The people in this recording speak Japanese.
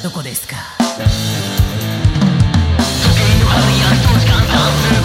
どこですか？時計の針や時間パする